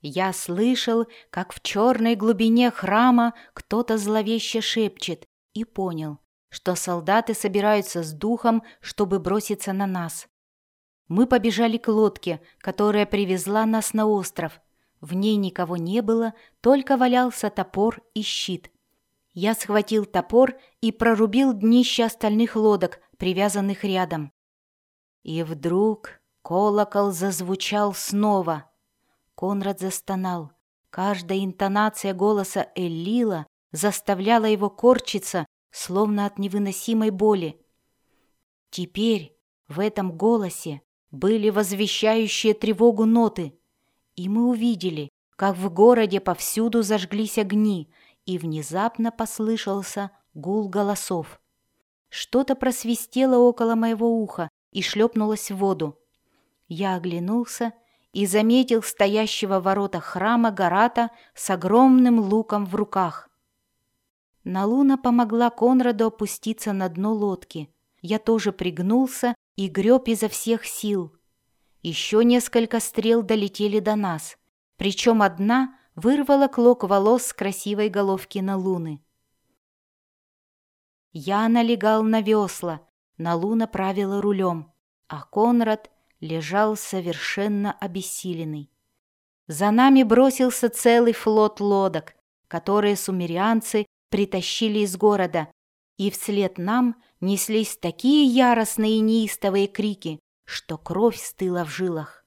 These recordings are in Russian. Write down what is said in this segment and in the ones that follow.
Я слышал, как в черной глубине храма кто-то зловеще шепчет, и понял, что солдаты собираются с духом, чтобы броситься на нас. Мы побежали к лодке, которая привезла нас на остров. В ней никого не было, только валялся топор и щит. Я схватил топор и прорубил днище остальных лодок, привязанных рядом. И вдруг колокол зазвучал снова. Конрад застонал. Каждая интонация голоса Эллила заставляла его корчиться, словно от невыносимой боли. Теперь в этом голосе были возвещающие тревогу ноты, и мы увидели, как в городе повсюду зажглись огни, и внезапно послышался гул голосов. Что-то просвистело около моего уха и шлепнулось в воду. Я оглянулся и заметил стоящего в воротах храма Гарата с огромным луком в руках. Налуна помогла Конраду опуститься на дно лодки. Я тоже пригнулся и греб изо всех сил. Еще несколько стрел долетели до нас, причем одна вырвала клок волос с красивой головки на луны. Я налегал на весла, на луна правила рулем, а Конрад лежал совершенно обессиленный. За нами бросился целый флот лодок, которые сумерианцы притащили из города, и вслед нам неслись такие яростные и неистовые крики, что кровь стыла в жилах.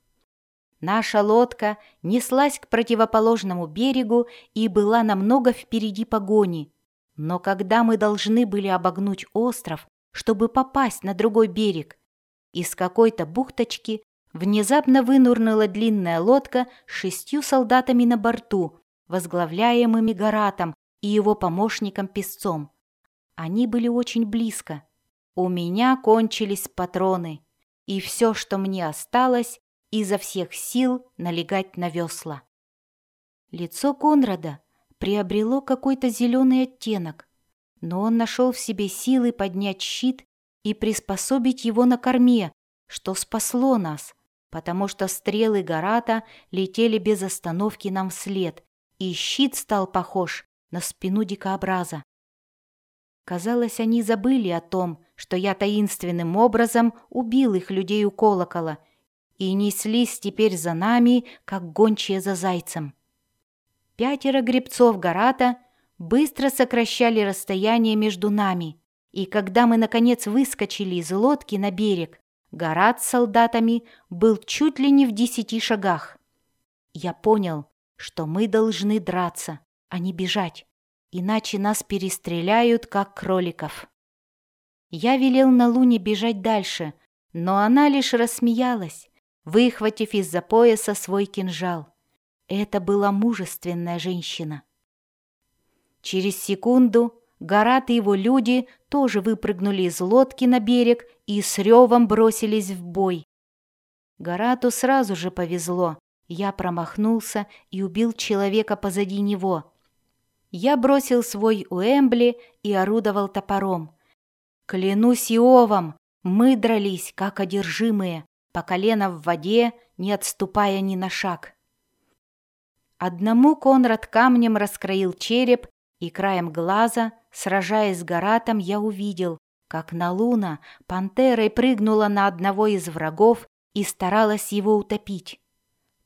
Наша лодка неслась к противоположному берегу и была намного впереди погони. Но когда мы должны были обогнуть остров, чтобы попасть на другой берег, из какой-то бухточки внезапно вынурнула длинная лодка с шестью солдатами на борту, возглавляемыми Гаратом и его помощником-песцом. Они были очень близко. У меня кончились патроны, и все, что мне осталось, изо всех сил налегать на весла. Лицо Конрада приобрело какой-то зеленый оттенок, но он нашел в себе силы поднять щит и приспособить его на корме, что спасло нас, потому что стрелы Гарата летели без остановки нам вслед, и щит стал похож на спину дикообраза. Казалось, они забыли о том, что я таинственным образом убил их людей у колокола, и неслись теперь за нами, как гончие за зайцем. Пятеро гребцов Гарата быстро сокращали расстояние между нами, и когда мы, наконец, выскочили из лодки на берег, Гарат с солдатами был чуть ли не в десяти шагах. Я понял, что мы должны драться, а не бежать иначе нас перестреляют, как кроликов. Я велел на Луне бежать дальше, но она лишь рассмеялась, выхватив из-за пояса свой кинжал. Это была мужественная женщина. Через секунду Гарат и его люди тоже выпрыгнули из лодки на берег и с ревом бросились в бой. Гарату сразу же повезло. Я промахнулся и убил человека позади него. Я бросил свой Уэмбли и орудовал топором. Клянусь Иовом, мы дрались, как одержимые, по колено в воде, не отступая ни на шаг. Одному Конрад камнем раскроил череп, и краем глаза, сражаясь с Гаратом, я увидел, как на луна пантерой прыгнула на одного из врагов и старалась его утопить.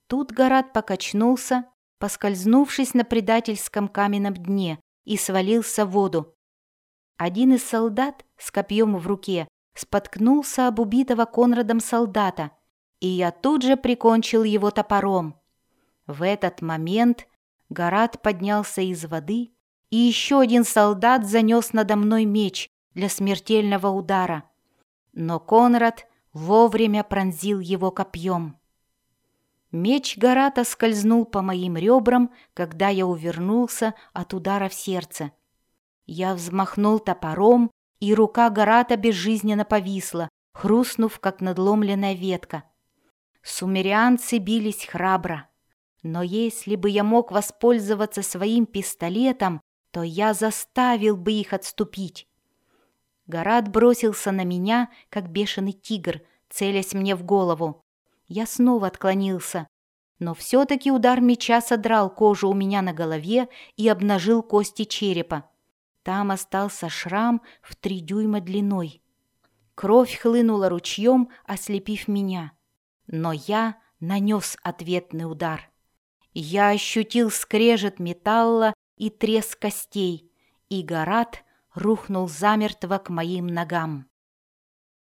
Тут Гарат покачнулся поскользнувшись на предательском каменном дне, и свалился в воду. Один из солдат с копьем в руке споткнулся об убитого Конрадом солдата, и я тут же прикончил его топором. В этот момент Гарат поднялся из воды, и еще один солдат занес надо мной меч для смертельного удара. Но Конрад вовремя пронзил его копьем. Меч Гарата скользнул по моим ребрам, когда я увернулся от удара в сердце. Я взмахнул топором, и рука Гарата безжизненно повисла, хрустнув, как надломленная ветка. Сумерианцы бились храбро. Но если бы я мог воспользоваться своим пистолетом, то я заставил бы их отступить. Гарат бросился на меня, как бешеный тигр, целясь мне в голову. Я снова отклонился, но все-таки удар меча содрал кожу у меня на голове и обнажил кости черепа. Там остался шрам в три дюйма длиной. Кровь хлынула ручьем, ослепив меня. Но я нанес ответный удар. Я ощутил скрежет металла и треск костей, и Гарат рухнул замертво к моим ногам.